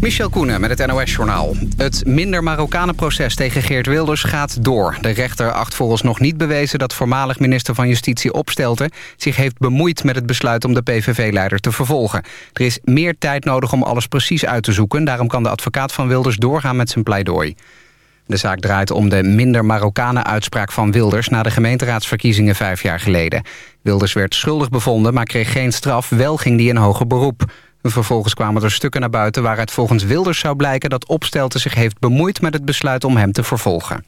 Michel Koenen met het NOS-journaal. Het minder Marokkanenproces tegen Geert Wilders gaat door. De rechter acht volgens nog niet bewezen dat voormalig minister van Justitie Opstelten... zich heeft bemoeid met het besluit om de PVV-leider te vervolgen. Er is meer tijd nodig om alles precies uit te zoeken. Daarom kan de advocaat van Wilders doorgaan met zijn pleidooi. De zaak draait om de minder Marokkanen-uitspraak van Wilders... na de gemeenteraadsverkiezingen vijf jaar geleden. Wilders werd schuldig bevonden, maar kreeg geen straf. Wel ging die in hoger beroep. Vervolgens kwamen er stukken naar buiten waaruit volgens Wilders zou blijken... dat Opstelten zich heeft bemoeid met het besluit om hem te vervolgen.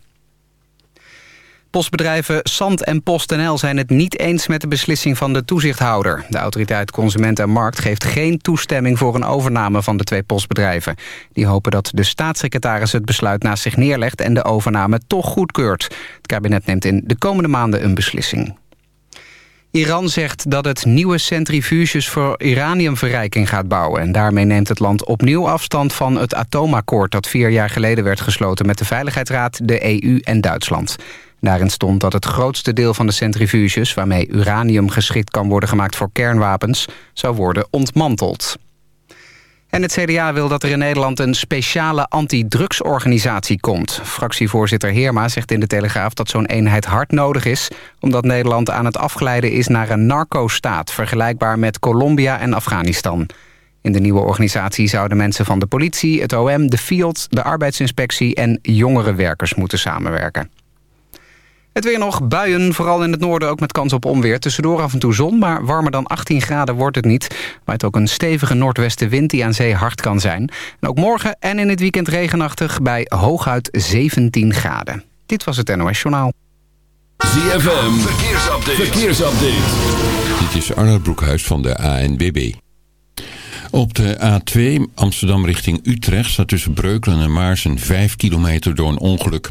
Postbedrijven Sant en PostNL zijn het niet eens met de beslissing van de toezichthouder. De autoriteit Consument en Markt geeft geen toestemming voor een overname van de twee postbedrijven. Die hopen dat de staatssecretaris het besluit naast zich neerlegt en de overname toch goedkeurt. Het kabinet neemt in de komende maanden een beslissing. Iran zegt dat het nieuwe centrifuges voor uraniumverrijking gaat bouwen. En daarmee neemt het land opnieuw afstand van het atoomakkoord... dat vier jaar geleden werd gesloten met de Veiligheidsraad, de EU en Duitsland. Daarin stond dat het grootste deel van de centrifuges... waarmee uranium geschikt kan worden gemaakt voor kernwapens... zou worden ontmanteld. En het CDA wil dat er in Nederland een speciale antidrugsorganisatie komt. Fractievoorzitter Heerma zegt in de Telegraaf dat zo'n eenheid hard nodig is... omdat Nederland aan het afglijden is naar een narco-staat... vergelijkbaar met Colombia en Afghanistan. In de nieuwe organisatie zouden mensen van de politie, het OM, de FIOD... de arbeidsinspectie en jongere werkers moeten samenwerken. Het weer nog buien, vooral in het noorden ook met kans op onweer. Tussendoor af en toe zon, maar warmer dan 18 graden wordt het niet. het ook een stevige noordwestenwind die aan zee hard kan zijn. En ook morgen en in het weekend regenachtig bij hooguit 17 graden. Dit was het NOS Journaal. ZFM, verkeersupdate. verkeersupdate. Dit is Arnold Broekhuis van de ANBB. Op de A2 Amsterdam richting Utrecht staat tussen Breukelen en Maarsen 5 kilometer door een ongeluk.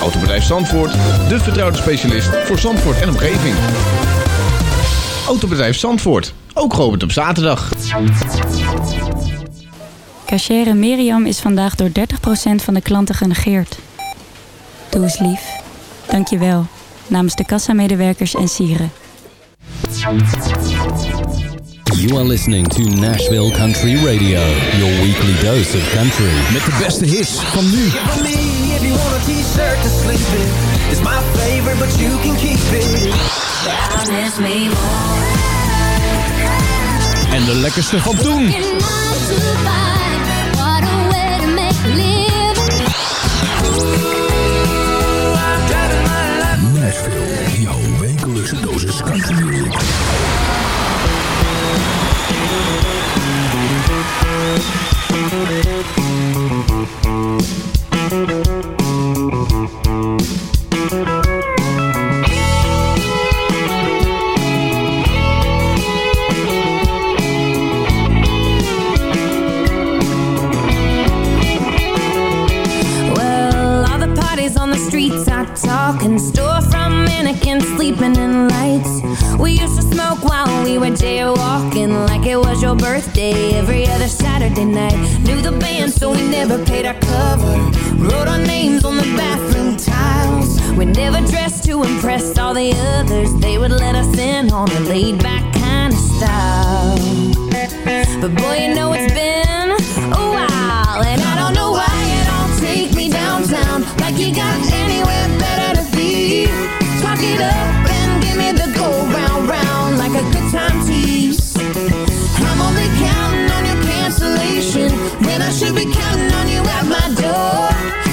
Autobedrijf Zandvoort, de vertrouwde specialist voor Zandvoort en omgeving. Autobedrijf Zandvoort, ook geopend op zaterdag. Cachere Miriam is vandaag door 30% van de klanten genegeerd. Doe eens lief. Dank je wel. Namens de kassamedewerkers en sieren. You are listening to Nashville Country Radio. Your weekly dose of country. Met de beste hits van nu. It's my favorite, but you can keep it. En de lekkerste van toen. Mannequins lights. We used to smoke while we were jaywalking, like it was your birthday every other Saturday night. Knew the band, so we never paid our cover. Wrote our names on the bathroom tiles We Never dressed to impress all the others. They would let us in on a laid back kind of style. But boy, you know it's been a while, and I don't know why you don't take me downtown like you got anywhere better to be. Talk it up should be counting on you at my door.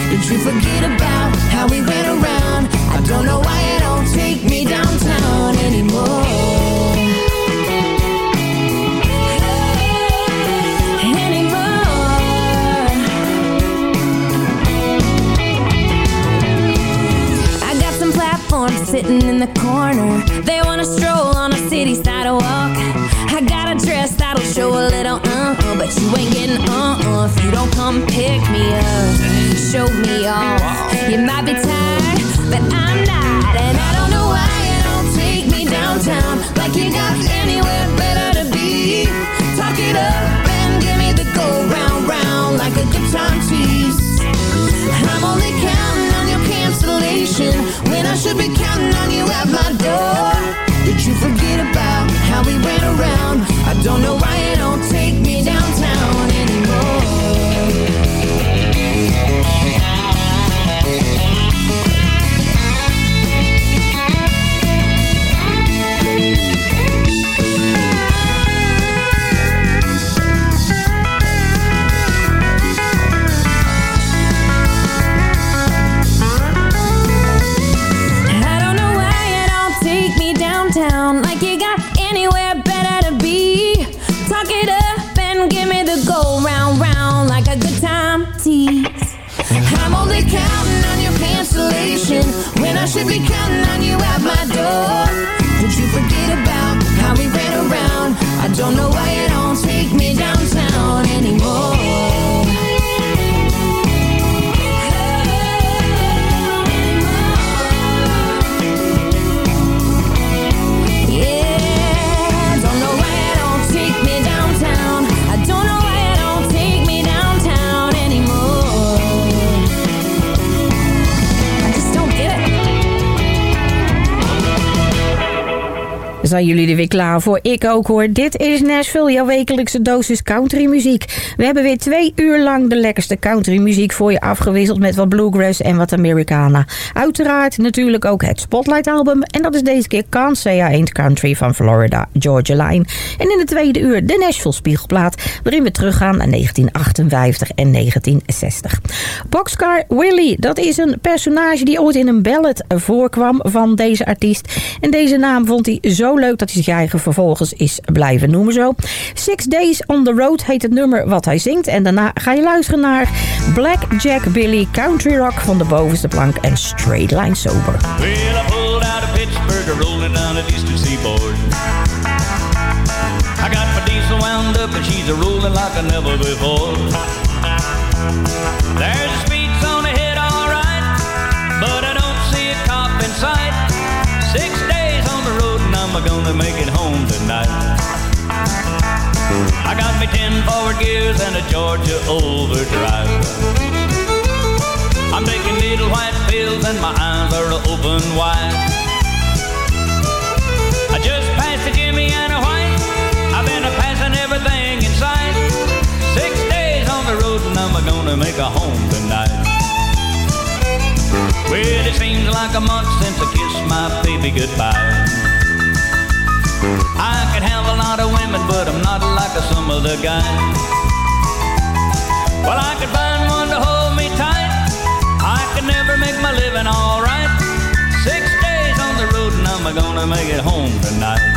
Did you forget about how we ran around? I don't know why you don't take me downtown anymore. Anymore. I got some platforms sitting in the corner. They wanna stroll come pick me up, show me off. You might be tired, but I'm not, and I don't know why you don't take me downtown like you got anywhere better to be. Talk it up and give me the go round round like a good time tease. I'm only counting on your cancellation when I should be counting on you at my door. Did you forget about how we ran around? I don't know why you don't don't know why Zijn jullie er weer klaar voor? Ik ook hoor. Dit is Nashville, jouw wekelijkse dosis country muziek. We hebben weer twee uur lang de lekkerste country muziek voor je afgewisseld met wat bluegrass en wat Americana. Uiteraard natuurlijk ook het Spotlight album en dat is deze keer Can't Say I Ain't Country van Florida Georgia Line. En in de tweede uur de Nashville Spiegelplaat waarin we teruggaan naar 1958 en 1960. Boxcar Willie, dat is een personage die ooit in een ballad voorkwam van deze artiest. En deze naam vond hij zo leuk dat hij zich eigen vervolgens is blijven noemen zo. Six Days on the Road heet het nummer wat hij zingt. En daarna ga je luisteren naar Black Jack Billy, Country Rock van de bovenste plank en Straight Line Sober. I got my diesel wound up, she's a rolling like I never before. I'm gonna make it home tonight. I got me ten forward gears and a Georgia overdrive. I'm taking little white pills and my eyes are open wide. I just passed the Jimmy and a white. I've been a passing everything in sight. Six days on the road and I'm gonna make a home tonight. Well, it seems like a month since I kissed my baby goodbye. I could have a lot of women, but I'm not like some other guys. Well, I could find one to hold me tight. I could never make my living alright. Six days on the road and I'm gonna make it home tonight.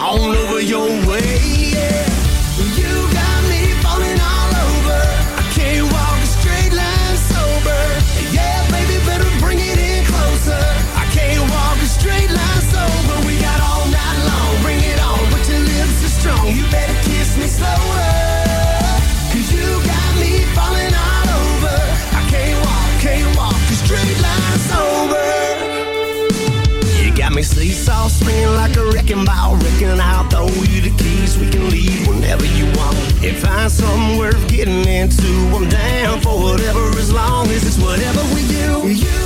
all over your way. and I'll throw you the keys. We can leave whenever you want. And find something worth getting into. I'm down for whatever as long as it's whatever we do. You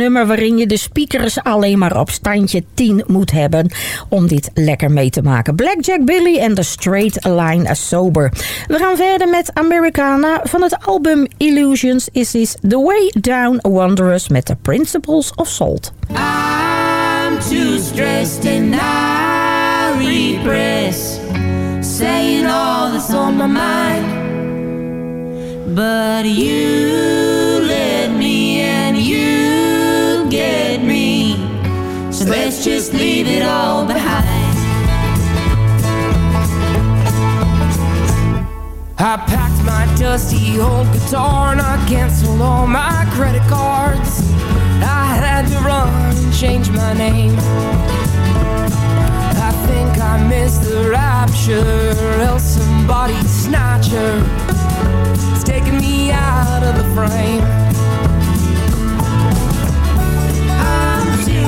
nummer waarin je de speakers alleen maar op standje 10 moet hebben om dit lekker mee te maken. Blackjack Billy en The Straight Line Sober. We gaan verder met Americana. Van het album Illusions is this The Way Down Wanderers met The Principles of Salt. I'm too stressed and repress Saying all my mind But you let me Let's just leave it all behind. I packed my dusty old guitar and I canceled all my credit cards. I had to run and change my name. I think I missed the rapture, else somebody snatcher. It's taking me out of the frame.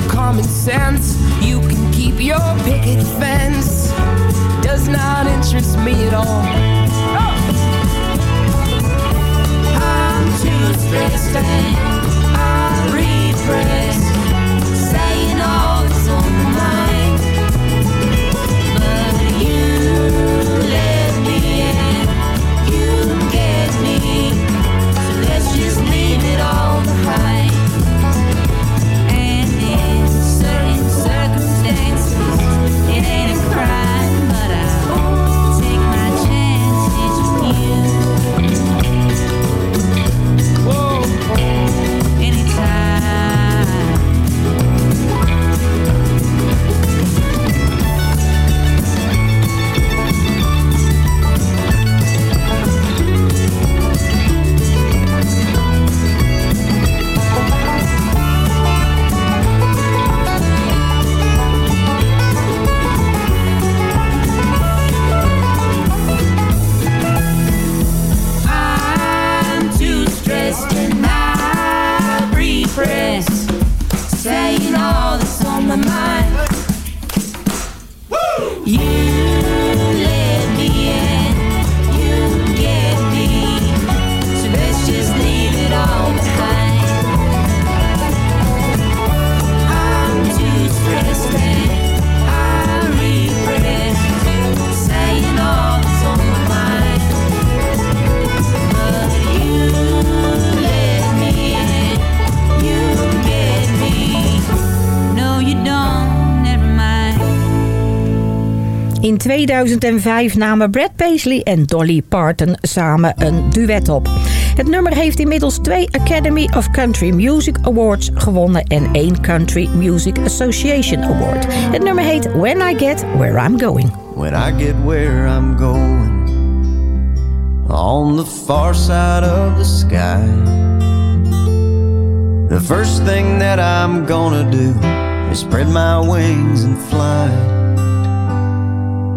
for common sense. You can keep your picket fence. Does not interest me at all. Oh. I'm too stressed and I repress, saying all that's on In 2005 namen Brad Paisley en Dolly Parton samen een duet op. Het nummer heeft inmiddels twee Academy of Country Music Awards gewonnen en één Country Music Association Award. Het nummer heet When I Get Where I'm Going. when I get where I'm going on the far side of the sky. The first thing that I'm gonna do is spread my wings and fly.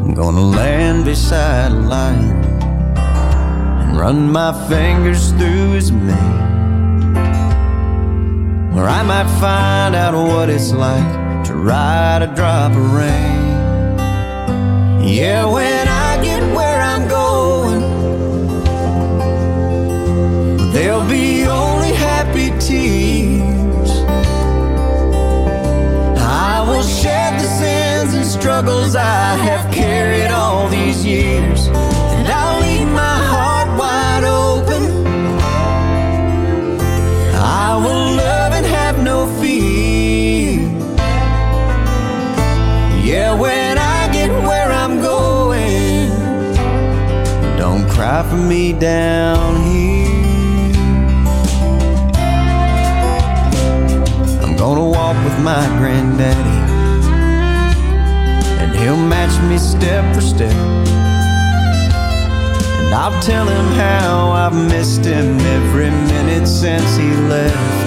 I'm gonna land beside a lion and run my fingers through his mane. Where I might find out what it's like to ride a drop of rain. Yeah, when I get where I'm going, there'll be only happy tears. I will shed the sins and struggles I have carried all these years, and I'll leave my heart wide open. I will love and have no fear. Yeah, when I get where I'm going, don't cry for me down here. I'm gonna walk with my granddaddy, and he'll match me step for step. And I'll tell him how I've missed him every minute since he left.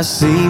I see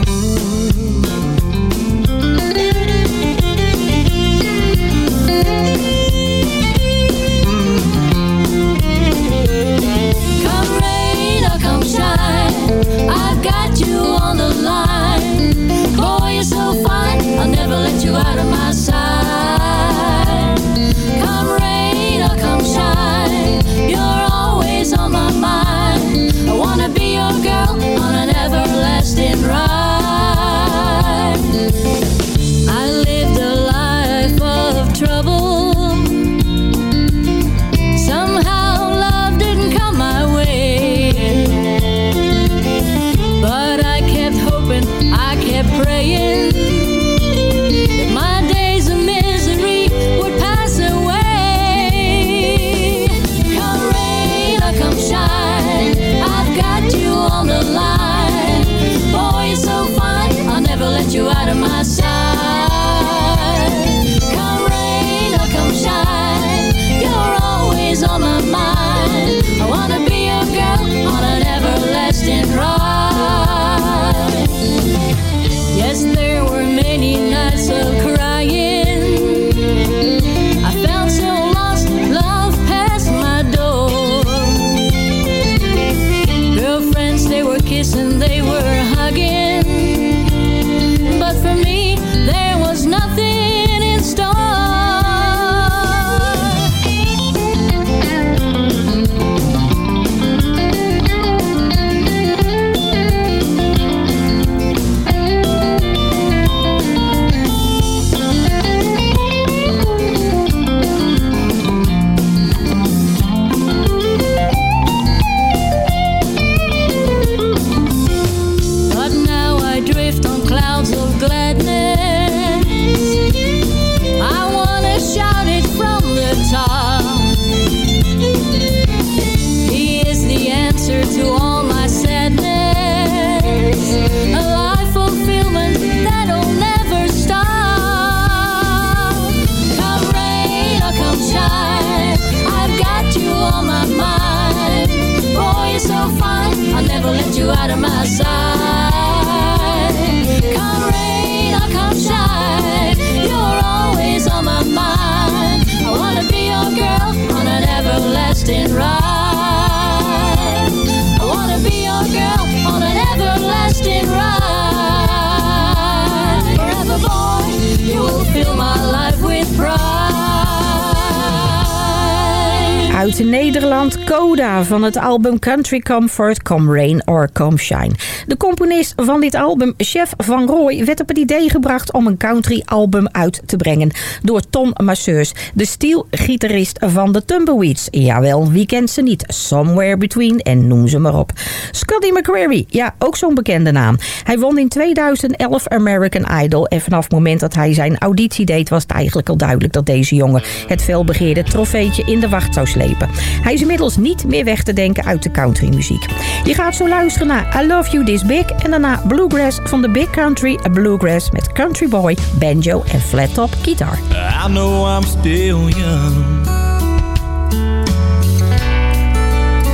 Van het album Country Comfort, Come Rain or Come Shine. De componist van dit album, Chef Van Rooij, werd op het idee gebracht om een country album uit te brengen door Tom Masseurs, de stielgitarist van de Tumbleweeds. Jawel, wie kent ze niet? Somewhere Between en noem ze maar op. Scotty McCreery, ja, ook zo'n bekende naam. Hij won in 2011 American Idol en vanaf het moment dat hij zijn auditie deed was het eigenlijk al duidelijk dat deze jongen het felbegeerde trofeetje in de wacht zou slepen. Hij is inmiddels niet meer weg te denken uit de countrymuziek. Je gaat zo luisteren naar I Love You This Big en daarna Bluegrass van de Big Country Bluegrass met Country Boy, banjo en flat top gitaar. I know I'm still young,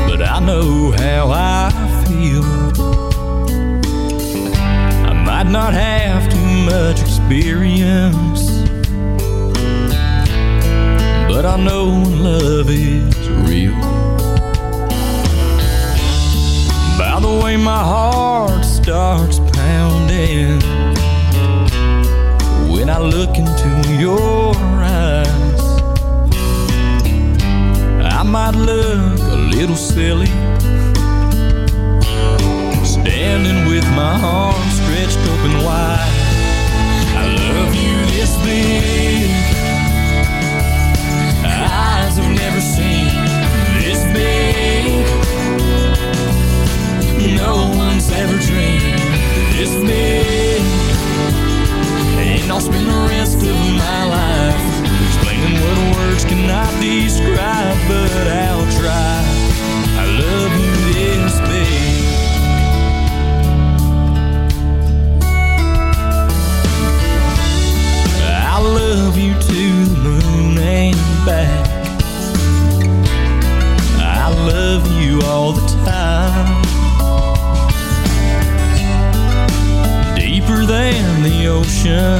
but I know how I feel. I might not have too much experience, but I know love is real. The way, my heart starts pounding when I look into your eyes. I might look a little silly standing with my arms stretched open wide. I love you this big. I'll spend the rest of my life explaining what words cannot describe, but I'll try. I love you this big. I love you to the moon and back. I love you all the time. than the ocean.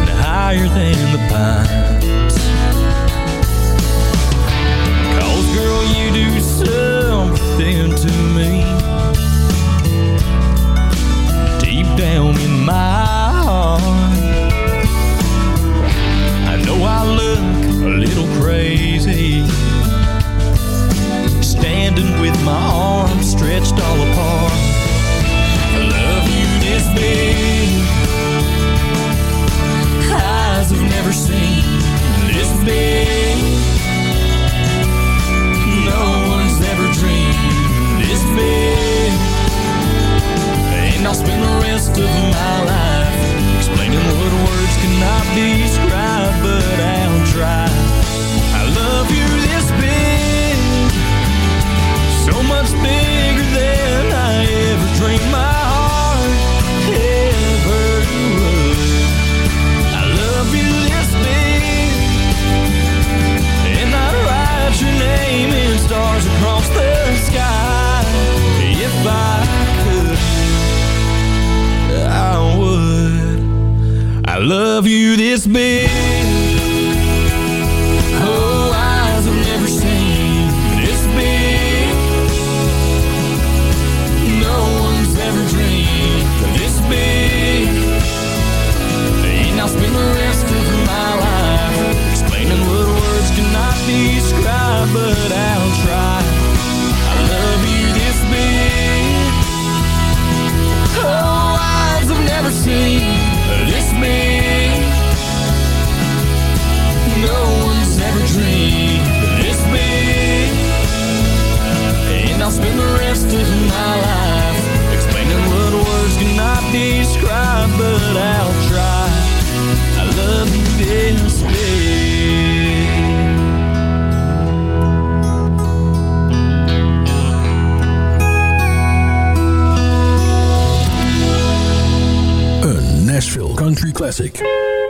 And higher than the pines. Cause girl you do something to me. Classic.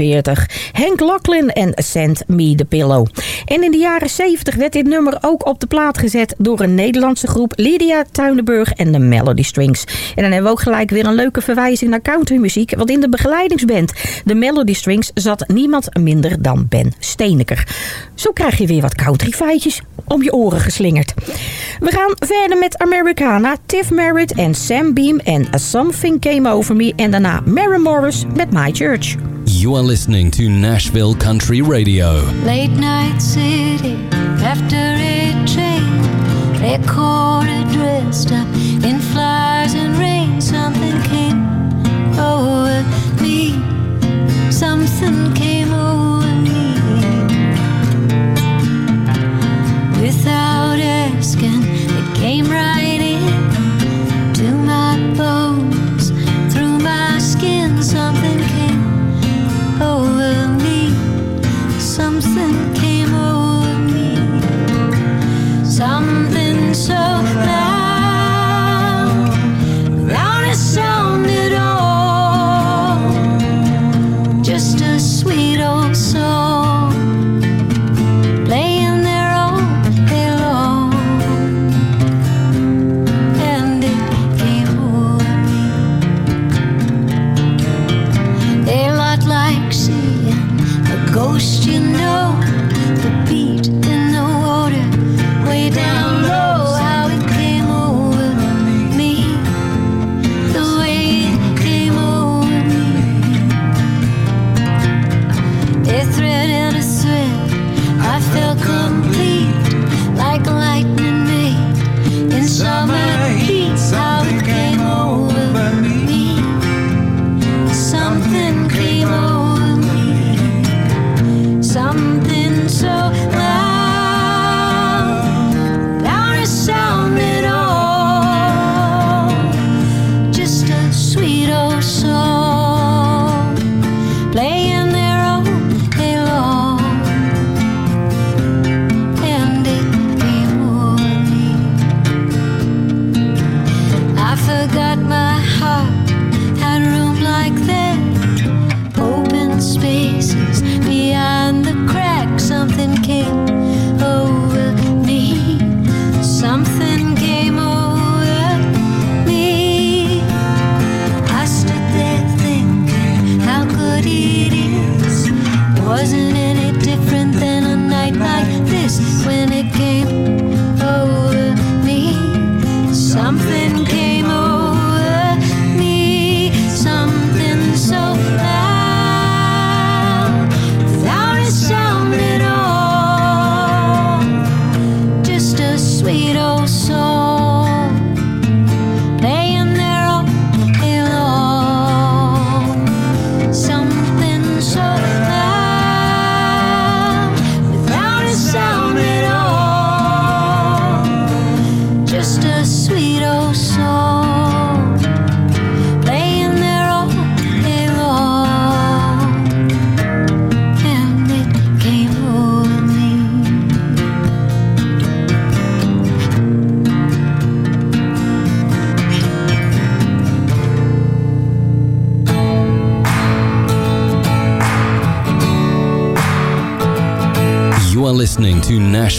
Henk Hank Lachlan en Send Me The Pillow. En in de jaren 70 werd dit nummer ook op de plaat gezet door een Nederlandse groep Lydia Tuinenburg en de Melody Strings. En dan hebben we ook gelijk weer een leuke verwijzing naar countrymuziek, want in de begeleidingsband de Melody Strings zat niemand minder dan Ben Steeneker. Zo krijg je weer wat countryfeitjes om je oren geslingerd. We gaan verder met Americana, Tiff Merritt en Sam Beam en Something Came Over Me en daarna Mary Morris met My Church. You are listening to Nashville Country Radio. Late night city, after a train, recorder dressed up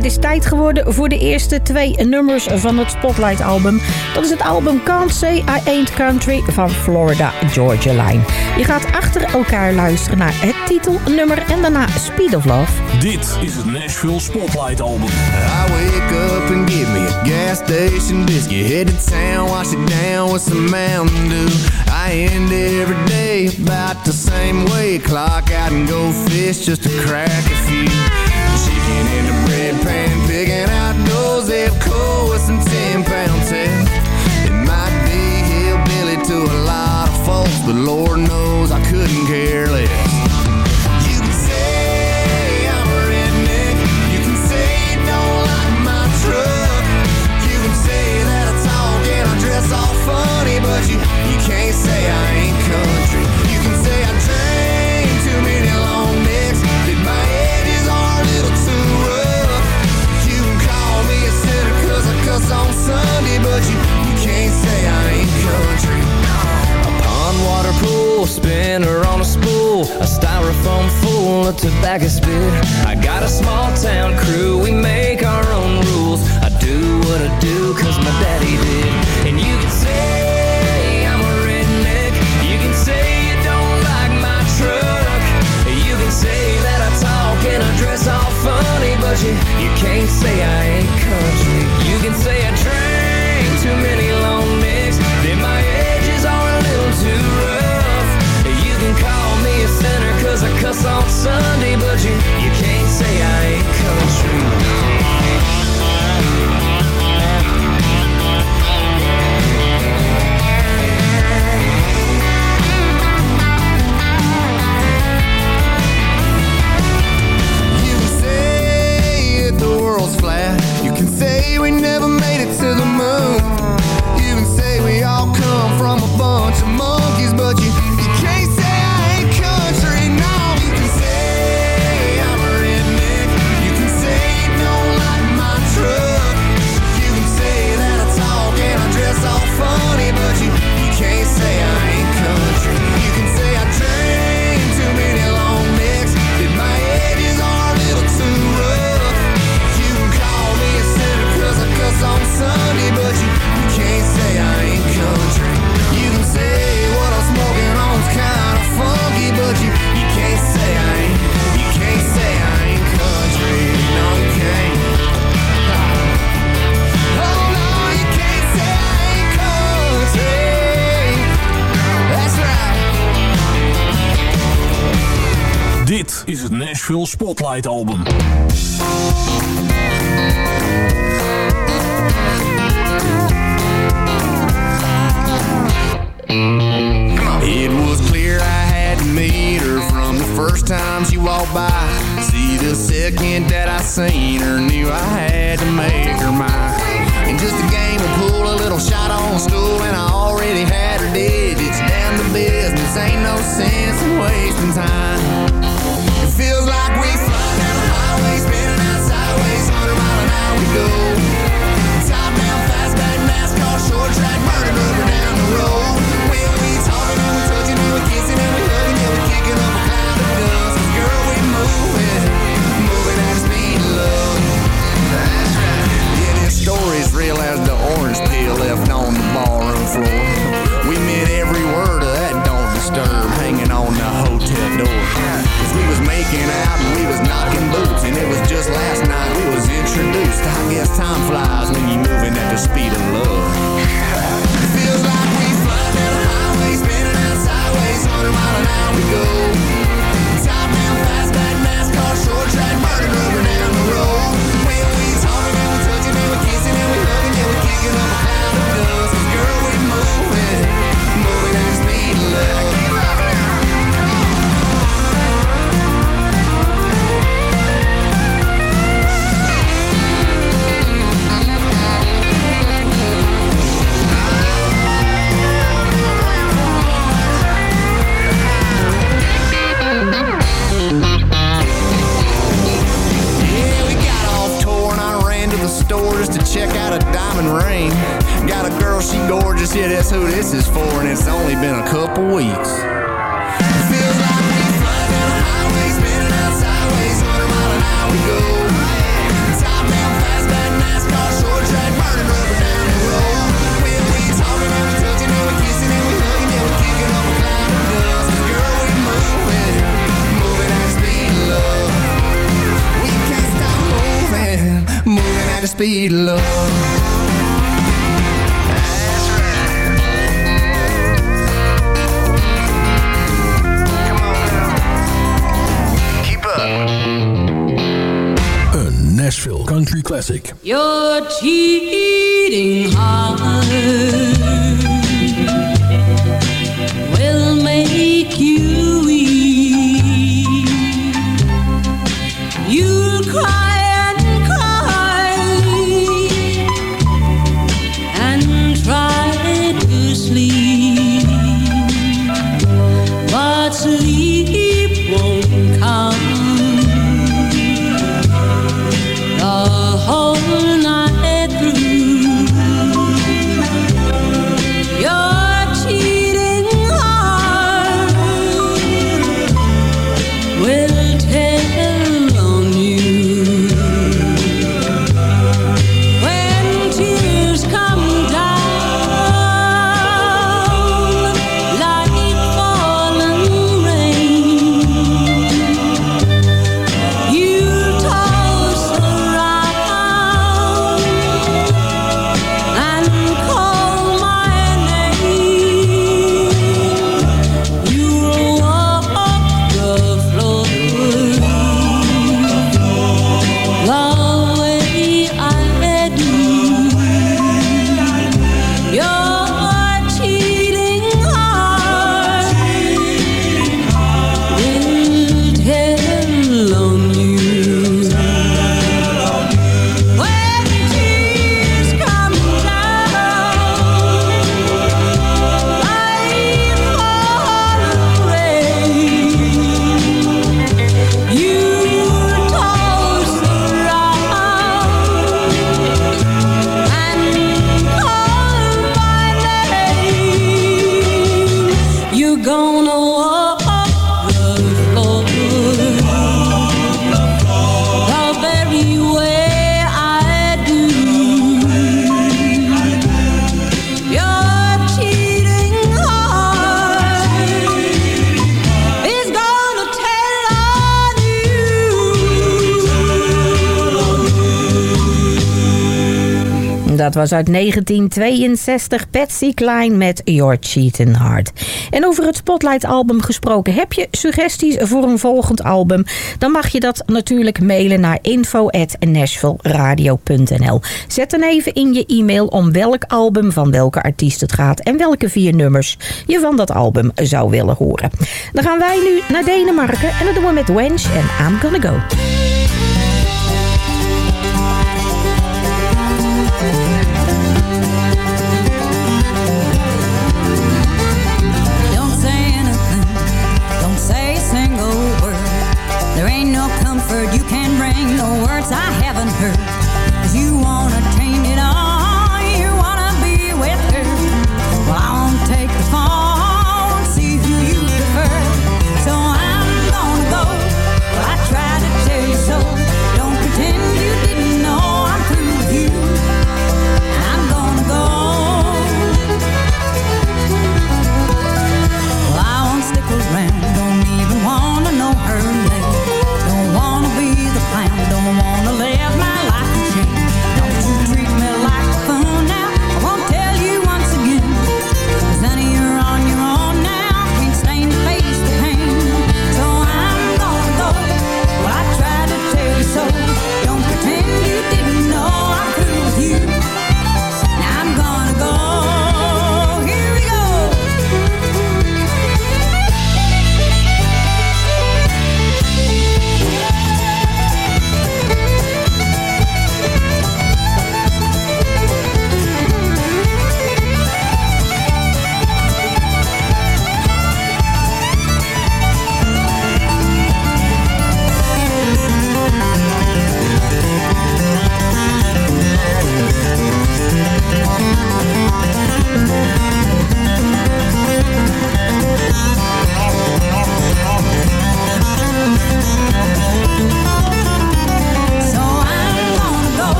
Het is tijd geworden voor de eerste twee nummers van het Spotlight-album. Dat is het album Can't Say I Ain't Country van Florida Georgia Line. Je gaat achter elkaar luisteren naar het titelnummer en daarna Speed of Love. Dit is het Nashville Spotlight-album. I wake up and give me a gas station biscuit. hit to town, wash it down with some Mountain Dew. I end every day about the same way. Clock out and go fish just to crack a few. Chicken and train Picking out those zip codes and ten pound tips It might be hillbilly to a lot of folks But Lord knows spinner on a spool A styrofoam full of tobacco spit. I got a small town crew, we make our own rules. I do what I do cause my daddy did. And you can say I'm a redneck You can say you don't like my truck. You can say that I talk and I dress all funny But you, you can't say I ain't country. You can say I drank too many não week. know what dat was uit 1962 Patsy Klein met Your Cheating Heart. En over het Spotlight album gesproken, heb je suggesties voor een volgend album? Dan mag je dat natuurlijk mailen naar info@nashvilleradio.nl. Zet dan even in je e-mail om welk album van welke artiest het gaat en welke vier nummers je van dat album zou willen horen. Dan gaan wij nu naar Denemarken en dat doen we met Wench en I'm Gonna Go.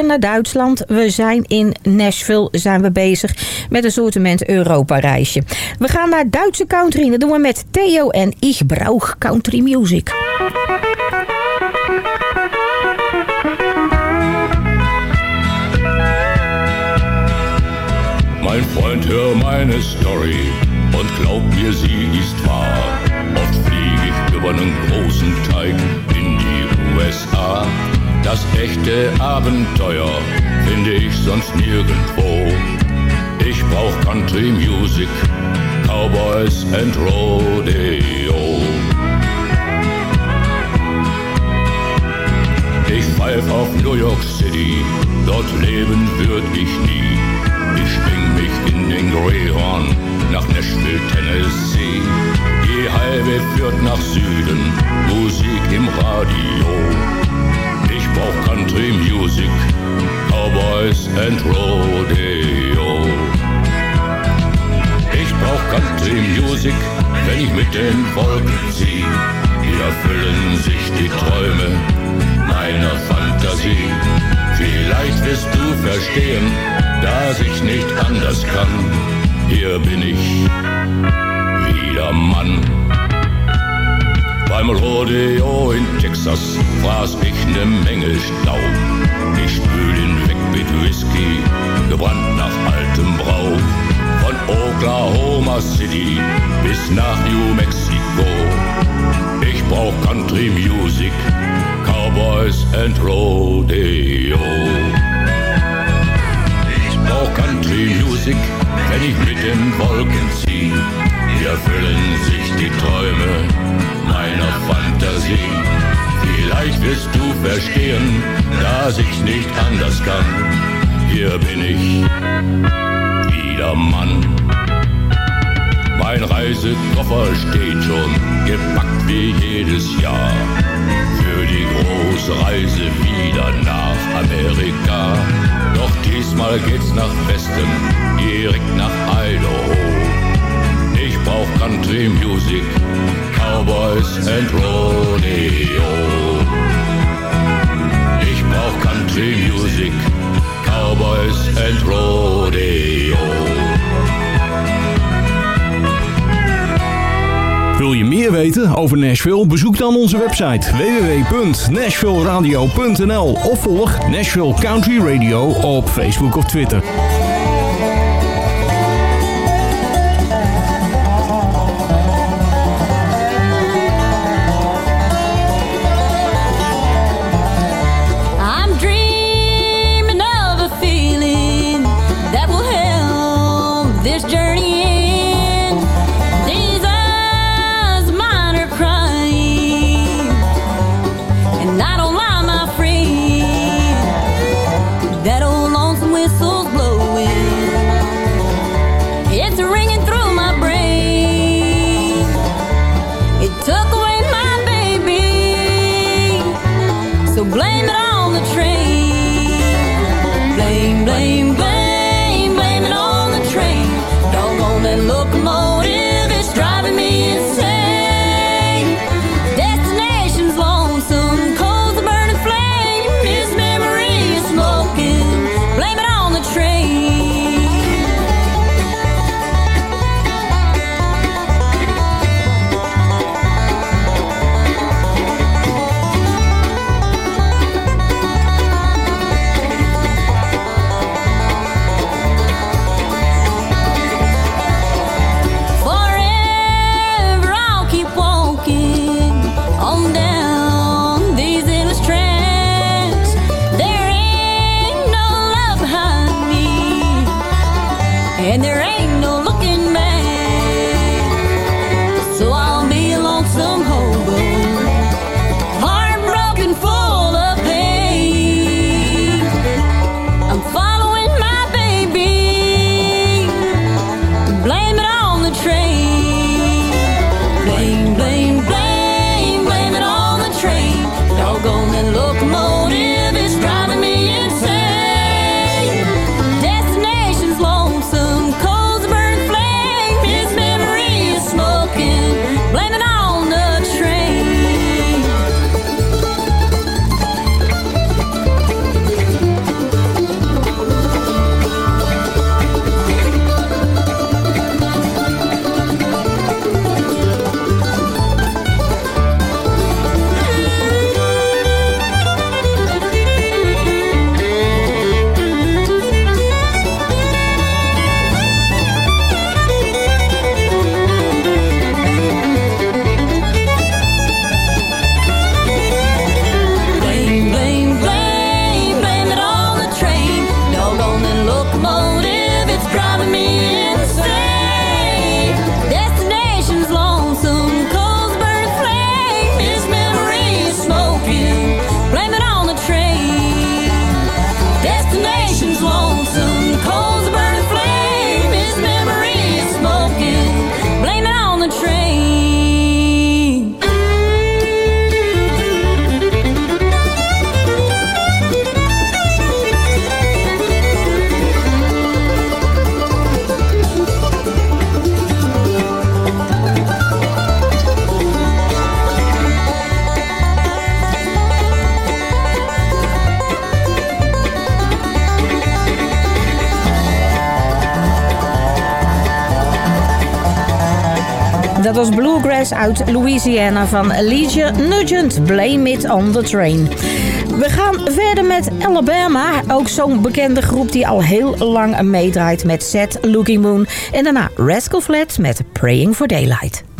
Naar Duitsland. We zijn in Nashville zijn we bezig met een soortement Europa-reisje. We gaan naar Duitse country. Dat doen we met Theo en Ich brauch country music. Mein Freund, hör meine Story und glaub mir, sie ist wahr. Oft fliege ich über einen großen Teig in die USA. Das echte Abenteuer finde ich sonst nirgendwo. Ich brauch Country Music, Cowboys and Rodeo. Ich pfeif auf New York City, dort leben würd ich nie. Ich schwing mich in den Greyhound nach Nashville, Tennessee. Die Highway führt nach Süden, Musik im Radio. Brauch Country Music, Cowboys and Rodeo. Ich brauch Country Music, wenn ich mit den Wolken zieh. Hier erfüllen sich die Träume meiner Fantasie. Vielleicht wirst du verstehen, dass ich nicht anders kann. Hier bin ich wieder Mann. Beim Rodeo in Texas fraß ich ne Menge Staub. Ich spül ihn weg mit Whisky, gebrannt nach altem Brauch. Von Oklahoma City bis nach New Mexico. Ich brauch Country Music, Cowboys and Rodeo. Ich brauch Country Music, wenn ich mit den Wolken zieh. Erfüllen sich die Träume meiner Fantasie. Vielleicht wirst du verstehen, dass ich nicht anders kann. Hier bin ich wieder Mann. Mein Reisekoffer steht schon gepackt wie jedes Jahr. Für die große Reise wieder nach Amerika. Doch diesmal geht's nach Westen, direkt nach Idaho. Brauch Country Music, Cowboys and Rodeo. Ich brauch Country Music, Cowboys and Rodeo. Wil je meer weten over Nashville? Bezoek dan onze website www.nashvilleradio.nl of volg Nashville Country Radio op Facebook of Twitter. uit Louisiana van Alicia Nugent, Blame It on the Train. We gaan verder met Alabama, ook zo'n bekende groep die al heel lang meedraait met Set Looking Moon. En daarna Rascal Flatts met Praying for Daylight.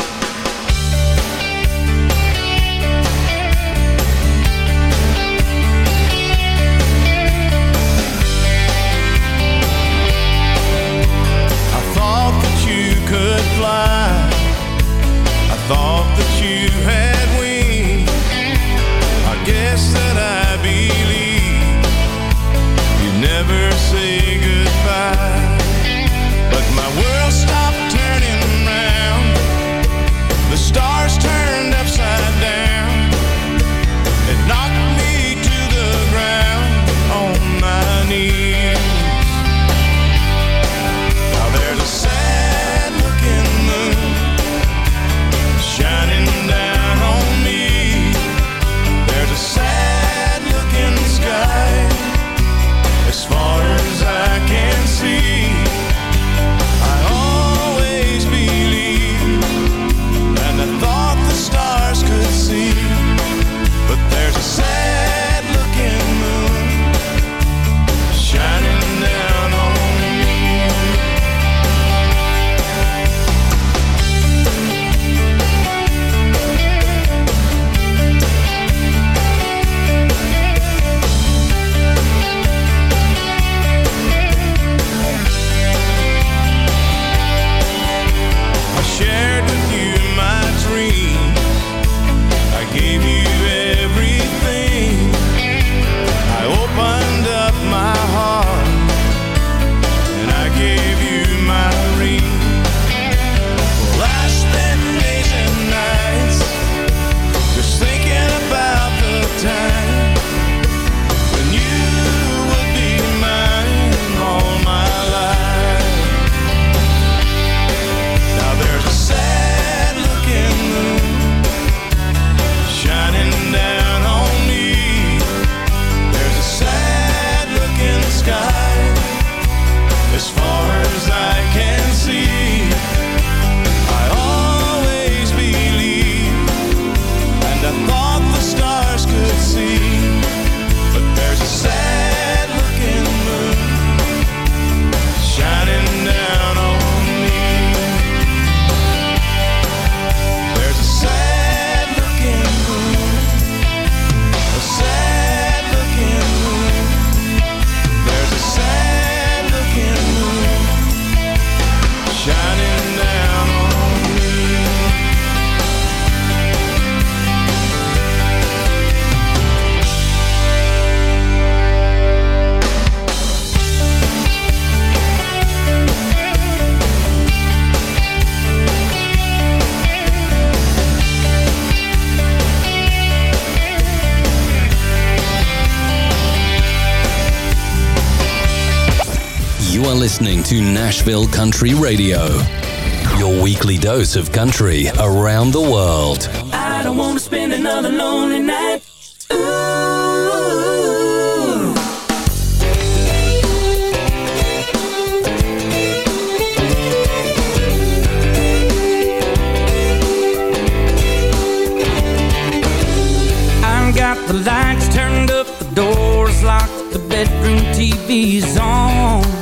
listening to Nashville Country Radio, your weekly dose of country around the world. I don't want to spend another lonely night. Ooh. I've got The lights turned up, the doors locked, the bedroom TV's on